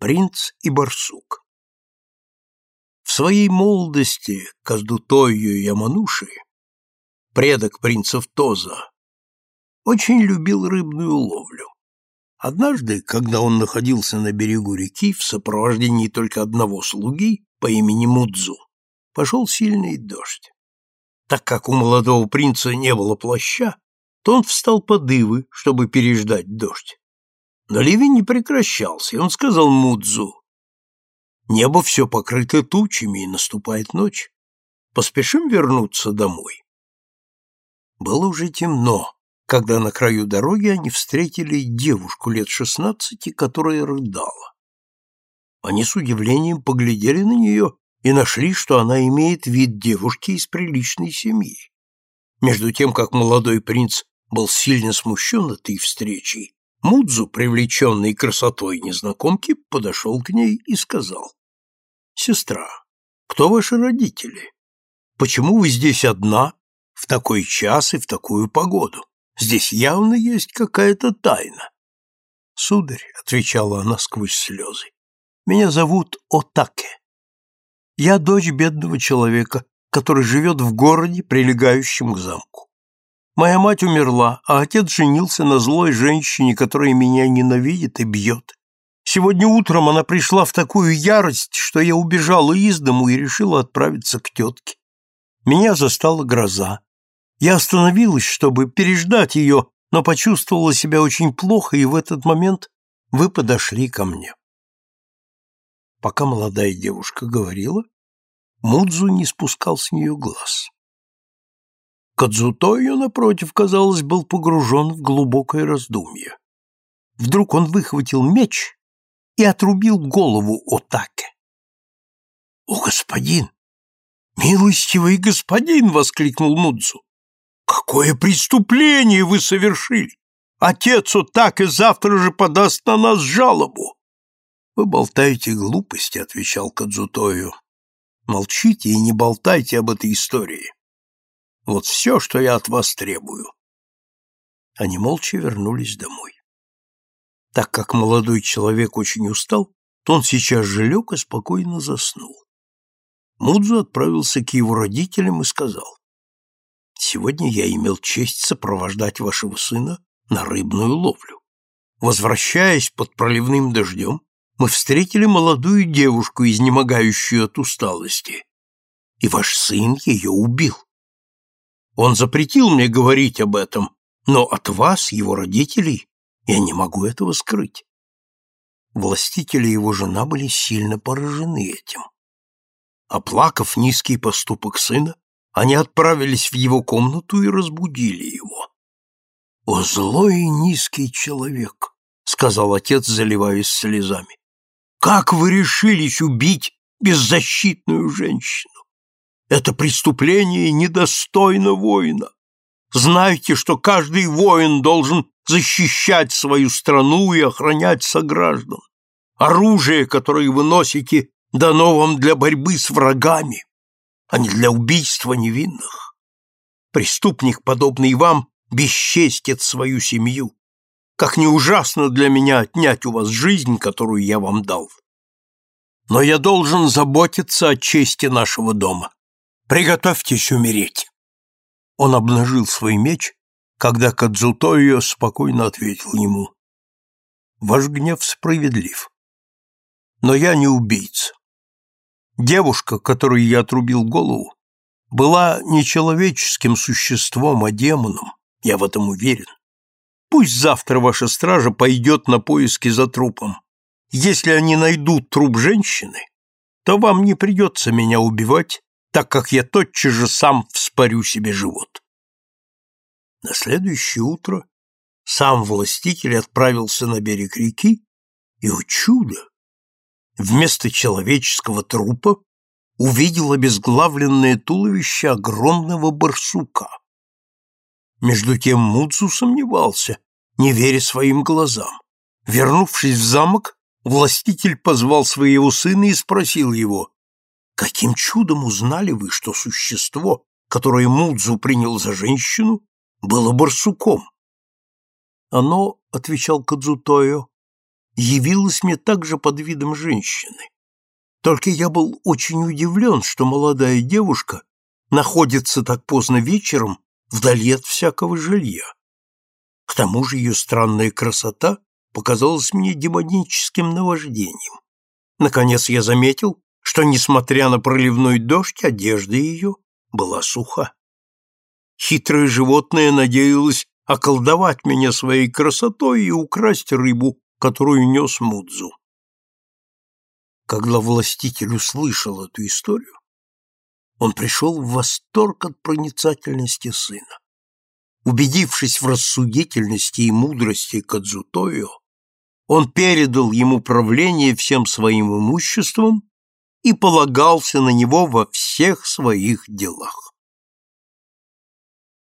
Принц и барсук В своей молодости Каздутою Ямануши, предок принцев Тоза, очень любил рыбную ловлю. Однажды, когда он находился на берегу реки в сопровождении только одного слуги по имени Мудзу, пошел сильный дождь. Так как у молодого принца не было плаща, то он встал под ивы, чтобы переждать дождь. Но ливень не прекращался, и он сказал Мудзу, «Небо все покрыто тучами, и наступает ночь. Поспешим вернуться домой». Было уже темно, когда на краю дороги они встретили девушку лет шестнадцати, которая рыдала. Они с удивлением поглядели на нее и нашли, что она имеет вид девушки из приличной семьи. Между тем, как молодой принц был сильно смущен этой встречей, Мудзу, привлеченный красотой незнакомки, подошел к ней и сказал, «Сестра, кто ваши родители? Почему вы здесь одна в такой час и в такую погоду?» Здесь явно есть какая-то тайна. Сударь, — отвечала она сквозь слезы, — меня зовут Отаке. Я дочь бедного человека, который живет в городе, прилегающем к замку. Моя мать умерла, а отец женился на злой женщине, которая меня ненавидит и бьет. Сегодня утром она пришла в такую ярость, что я убежала из дому и решила отправиться к тетке. Меня застала гроза. Я остановилась, чтобы переждать ее, но почувствовала себя очень плохо, и в этот момент вы подошли ко мне. Пока молодая девушка говорила, Мудзу не спускал с нее глаз. Кадзутою, напротив, казалось, был погружен в глубокое раздумье. Вдруг он выхватил меч и отрубил голову Отаке. «О, господин! Милостивый господин!» — воскликнул Мудзу. Какое преступление вы совершили? Отец вот так и завтра же подаст на нас жалобу. Вы болтаете глупости, отвечал Кадзутою. Молчите и не болтайте об этой истории. Вот все, что я от вас требую. Они молча вернулись домой. Так как молодой человек очень устал, то он сейчас же лег и спокойно заснул. Мудзу отправился к его родителям и сказал, Сегодня я имел честь сопровождать вашего сына на рыбную ловлю. Возвращаясь под проливным дождем, мы встретили молодую девушку, изнемогающую от усталости, и ваш сын ее убил. Он запретил мне говорить об этом, но от вас, его родителей, я не могу этого скрыть. Властители и его жена были сильно поражены этим. Оплакав низкий поступок сына, они отправились в его комнату и разбудили его. «О, злой и низкий человек!» — сказал отец, заливаясь слезами. «Как вы решились убить беззащитную женщину? Это преступление недостойно воина. Знайте, что каждый воин должен защищать свою страну и охранять сограждан. Оружие, которое вы носите, дано вам для борьбы с врагами а не для убийства невинных. Преступник, подобный вам, бесчестит свою семью. Как не ужасно для меня отнять у вас жизнь, которую я вам дал. Но я должен заботиться о чести нашего дома. Приготовьтесь умереть. Он обнажил свой меч, когда Кадзутойо спокойно ответил ему. Ваш гнев справедлив. Но я не убийца. Девушка, которой я отрубил голову, была не человеческим существом, а демоном, я в этом уверен. Пусть завтра ваша стража пойдет на поиски за трупом. Если они найдут труп женщины, то вам не придется меня убивать, так как я тотчас же сам вспорю себе живот. На следующее утро сам властитель отправился на берег реки, и, о чудо, вместо человеческого трупа увидел обезглавленное туловище огромного барсука. Между тем Мудзу сомневался, не веря своим глазам. Вернувшись в замок, властитель позвал своего сына и спросил его, «Каким чудом узнали вы, что существо, которое Мудзу принял за женщину, было барсуком?» «Оно, — отвечал Кадзутойо, явилась мне также под видом женщины. Только я был очень удивлен, что молодая девушка находится так поздно вечером вдали от всякого жилья. К тому же ее странная красота показалась мне демоническим наваждением. Наконец я заметил, что, несмотря на проливной дождь, одежда ее была суха. Хитрое животное надеялось околдовать меня своей красотой и украсть рыбу, которую нес Мудзу. Когда властитель услышал эту историю, он пришел в восторг от проницательности сына. Убедившись в рассудительности и мудрости Кадзутоио, он передал ему правление всем своим имуществом и полагался на него во всех своих делах.